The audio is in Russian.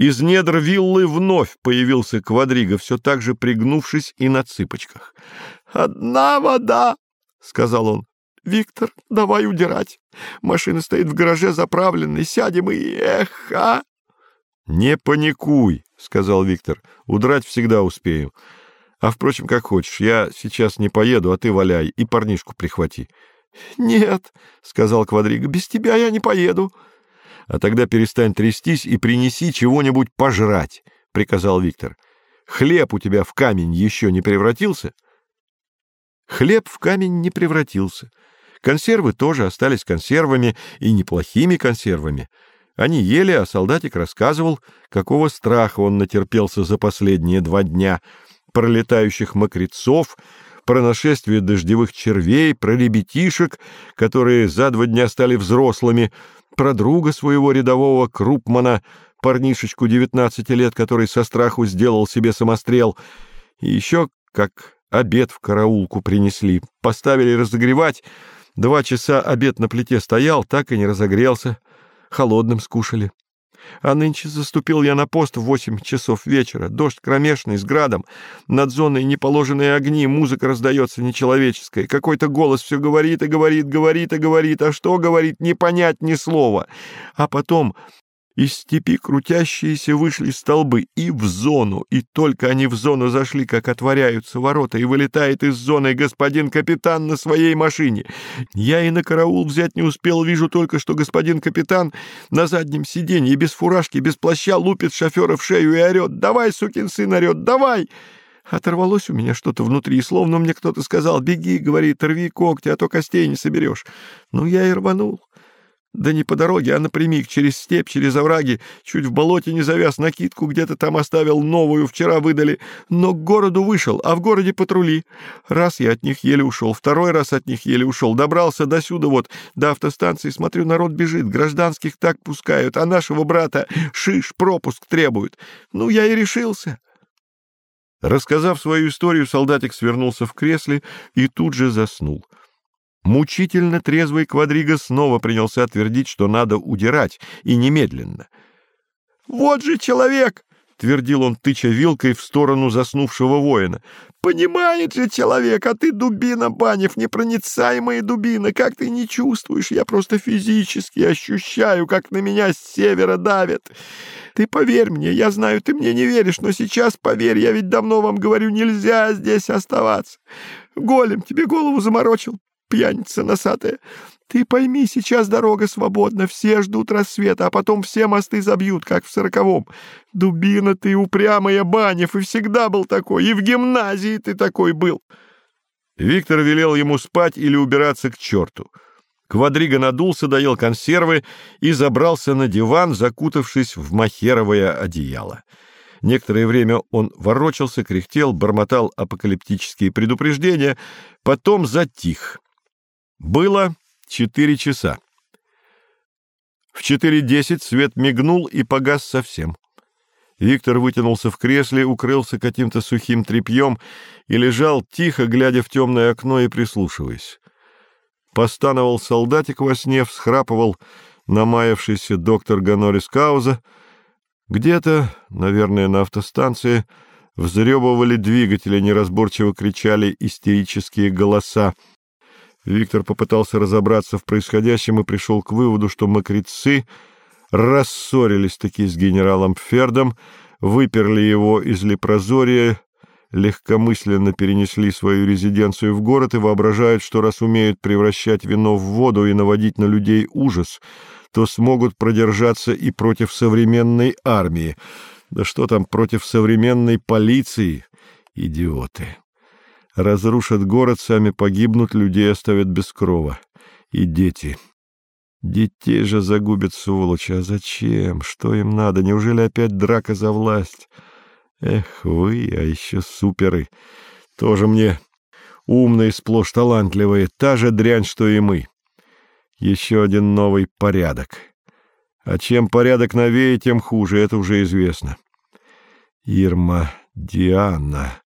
Из недр виллы вновь появился квадрига, все так же пригнувшись и на цыпочках. «Одна вода!» — сказал он. «Виктор, давай удирать. Машина стоит в гараже заправленной. Сядем и... Эх, а!» «Не паникуй», — сказал Виктор. «Удрать всегда успею. А, впрочем, как хочешь. Я сейчас не поеду, а ты валяй и парнишку прихвати». «Нет», — сказал Квадриго, — «без тебя я не поеду». «А тогда перестань трястись и принеси чего-нибудь пожрать», — приказал Виктор. «Хлеб у тебя в камень еще не превратился?» Хлеб в камень не превратился. Консервы тоже остались консервами и неплохими консервами. Они ели, а солдатик рассказывал, какого страха он натерпелся за последние два дня, про летающих мокрецов, про нашествие дождевых червей, про ребятишек, которые за два дня стали взрослыми, про друга своего рядового Крупмана, парнишечку 19 лет, который со страху сделал себе самострел, и еще как обед в караулку принесли, поставили разогревать, два часа обед на плите стоял, так и не разогрелся, холодным скушали. А нынче заступил я на пост в восемь часов вечера. Дождь кромешный, с градом. Над зоной неположенные огни, музыка раздается нечеловеческая. Какой-то голос все говорит и говорит, говорит и говорит. А что говорит, не понять ни слова. А потом из степи крутящиеся вышли столбы и в зону, и только они в зону зашли, как отворяются ворота, и вылетает из зоны господин капитан на своей машине. Я и на караул взять не успел, вижу только, что господин капитан на заднем сиденье, без фуражки, без плаща, лупит шофера в шею и орет «Давай, сукин сын, орет, давай!» Оторвалось у меня что-то внутри, словно мне кто-то сказал «Беги, — говорит, — рви когти, а то костей не соберешь». Ну, я и рванул. Да не по дороге, а напрямик, через степь, через овраги, чуть в болоте не завяз, накидку где-то там оставил, новую вчера выдали, но к городу вышел, а в городе патрули. Раз я от них еле ушел, второй раз от них еле ушел, добрался до сюда вот, до автостанции, смотрю, народ бежит, гражданских так пускают, а нашего брата шиш пропуск требуют. Ну, я и решился. Рассказав свою историю, солдатик свернулся в кресле и тут же заснул. Мучительно трезвый квадриго снова принялся твердить, что надо удирать, и немедленно. «Вот же человек!» — твердил он, тыча вилкой в сторону заснувшего воина. «Понимает же человек, а ты дубина, Банев, непроницаемая дубина. Как ты не чувствуешь? Я просто физически ощущаю, как на меня с севера давят. Ты поверь мне, я знаю, ты мне не веришь, но сейчас поверь, я ведь давно вам говорю, нельзя здесь оставаться. Голем тебе голову заморочил, пьяница носатая. Ты пойми, сейчас дорога свободна, все ждут рассвета, а потом все мосты забьют, как в сороковом. Дубина ты упрямая, Банев, и всегда был такой, и в гимназии ты такой был. Виктор велел ему спать или убираться к черту. Квадриго надулся, доел консервы и забрался на диван, закутавшись в махеровое одеяло. Некоторое время он ворочался, кряхтел, бормотал апокалиптические предупреждения, потом затих — было четыре часа. В четыре десять свет мигнул и погас совсем. Виктор вытянулся в кресле, укрылся каким-то сухим тряпьем и лежал тихо, глядя в темное окно и прислушиваясь. Постановал солдатик во сне, всхрапывал намаявшийся доктор Ганорис Кауза. Где-то, наверное, на автостанции, взрёбывали двигатели, неразборчиво кричали истерические голоса — Виктор попытался разобраться в происходящем и пришел к выводу, что мокрецы рассорились-таки с генералом Фердом, выперли его из Лепрозория, легкомысленно перенесли свою резиденцию в город и воображают, что раз умеют превращать вино в воду и наводить на людей ужас, то смогут продержаться и против современной армии. Да что там против современной полиции, идиоты! Разрушат город, сами погибнут, людей оставят без крова. И дети. Детей же загубят сволочи. А зачем? Что им надо? Неужели опять драка за власть? Эх вы, а еще суперы. Тоже мне умные, сплошь талантливые. Та же дрянь, что и мы. Еще один новый порядок. А чем порядок новее, тем хуже, это уже известно. Ирма, Диана...